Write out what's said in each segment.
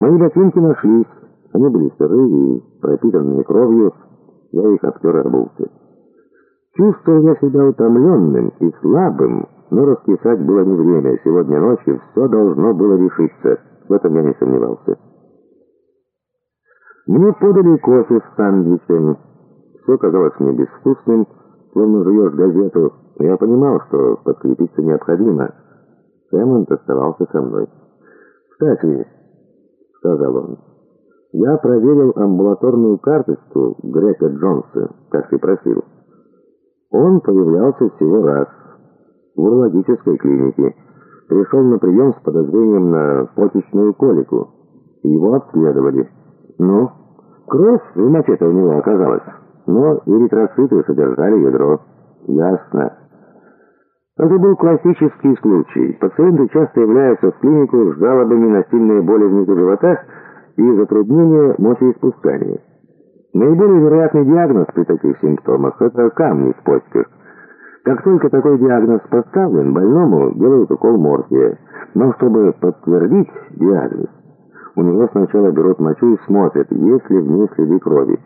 Мои ботинки нашлись. Они были сырые и пропитанные кровью. Я их обтер и обулся. Чувствовал я себя утомленным и слабым, но раскисать было не время. Сегодня ночью все должно было решиться. В этом я не сомневался. Мне подали кофе с сандвичем. Все казалось мне безвкусным, словно жуешь газету. Я понимал, что подкрепиться необходимо. Сэммонд оставался со мной. «Кстати», — сказал он, — «я проверил амбулаторную карточку Грека Джонса, как ты просил. Он появлялся всего раз в урологической клинике. Пришел на прием с подозрением на почечную колику. Его обследовали. Ну, кровь в моче у него оказалась, но эритроциты содержали ядро. Ясно. Это был классический случай. Пациенты часто являются в клинику с жалобами на сильные боли внизу живота и затруднения мочеиспускания. Наиболее вероятный диагноз при таких симптомах – это камни в почках. Как только такой диагноз поставлен, больному делают укол морфия. Но чтобы подтвердить диагноз, у него сначала берут мочу и смотрят, есть ли в ней следы крови.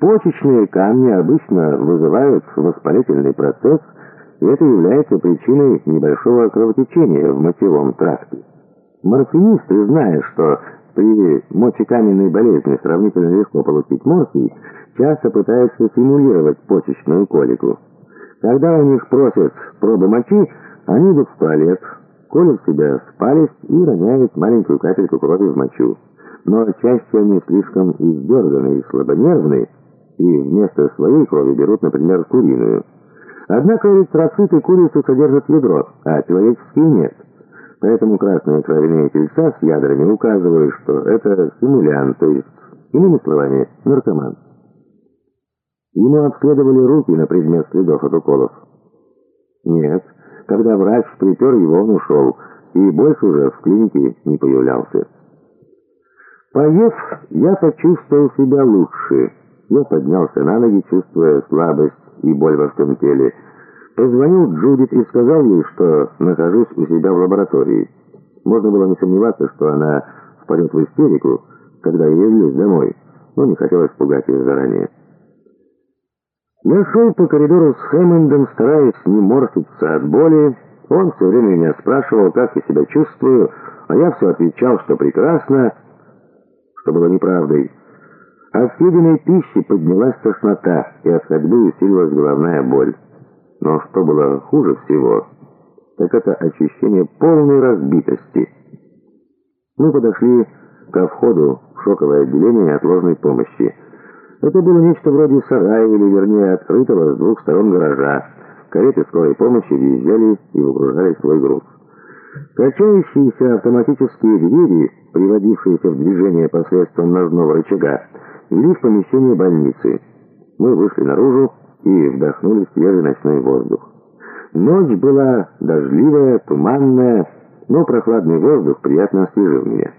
Почечные камни обычно вызывают воспалительный процесс – и это является причиной небольшого кровотечения в мочевом тракте. Морфинисты, зная, что при мочекаменной болезни сравнительно легко получить морфий, часто пытаются симулировать почечную колику. Когда у них просят пробы мочи, они идут в туалет, колят себя в палец и роняют маленькую капельку крови в мочу. Но чаще они слишком издерганы и слабонервны, и вместо своей крови берут, например, куриную. Однако эритроциты курицы содержат ядро, а человеческие нет. Поэтому красные кровяные тельца с ядрами указывают, что это симулянт, то есть, иными словами, наркоман. Ему обследовали руки на предмет следов от уколов. Нет, когда врач припер его, он ушел, и больше уже в клинике не появлялся. Поев, я почувствовал себя лучше. Я поднялся на ноги, чувствуя слабость и боль во всем теле. Позвонил Джудит и сказал ей, что нахожусь у себя в лаборатории. Можно было не сомневаться, что она впадет в истерику, когда я явлюсь домой, но не хотелось пугать ее заранее. Я шел по коридору с Хэммондом, стараясь не морщиться от боли. Он все время меня спрашивал, как я себя чувствую, а я все отвечал, что прекрасно, что было неправдой. От съеденной пищи поднялась тошнота, и от ходьбы усилилась головная боль. Но что было хуже всего, так это ощущение полной разбитости. Мы подошли ко входу в шоковое отделение неотложной помощи. Это было нечто вроде сарая, или вернее открытого с двух сторон гаража. Кареты скорой помощи въезжали и выгружали свой груз. Качающиеся автоматические двери, приводившиеся в движение посредством ножного рычага, вели в помещение больницы. Мы вышли наружу и вдохнули свежий ночной воздух. Ночь была дождливая, туманная, но прохладный воздух приятно освежил меня.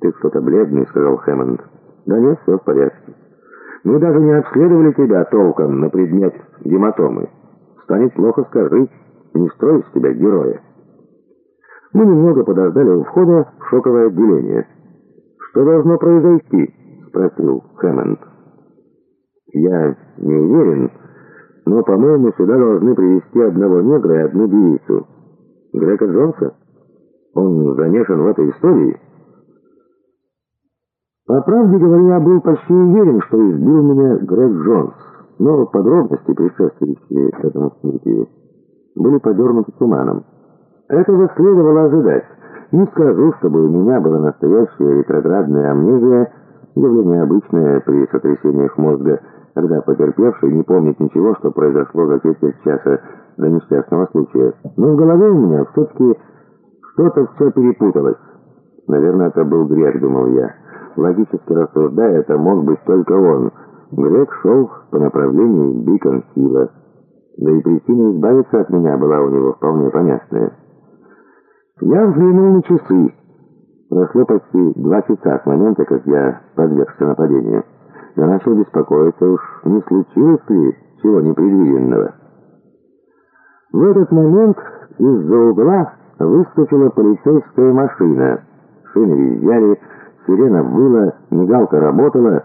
«Ты кто-то бледный», — сказал Хэммонд. «Да нет, все в порядке. Мы даже не обследовали тебя толком на предмет гематомы. Станет плохо, скажи, не строй из тебя героя». Мы немного подождали у входа в шоковое отделение. «Что должно произойти?» Спросил Хэммонд. «Я не уверен, но, по-моему, сюда должны привести одного негра и одну девицу. Грека Джонса? Он замешан в этой истории?» По правде говоря, я был почти уверен, что избил меня Грег Джонс, но подробности, предшествующие этому событию, были подернуты туманом. Этого следовало ожидать. Не скажу, чтобы у меня была настоящая ретроградная амнезия, Явление обычное при сотрясениях мозга, когда потерпевший не помнит ничего, что произошло за четверть часа до несчастного случая. Но в голове у меня все-таки что-то все перепуталось. Наверное, это был грех, думал я. Логически рассуждая, это мог быть только он. Грег шел по направлению Бикон-Хилла. Да и причина избавиться от меня была у него вполне понятная. Я взглянул на часы. Прошло почти два часа с момента, как я подвергся нападению. Я начал беспокоиться, уж не случилось ли чего непредвиденного. В этот момент из-за угла выскочила полицейская машина. машины въезжали, сирена выла, мигалка работала,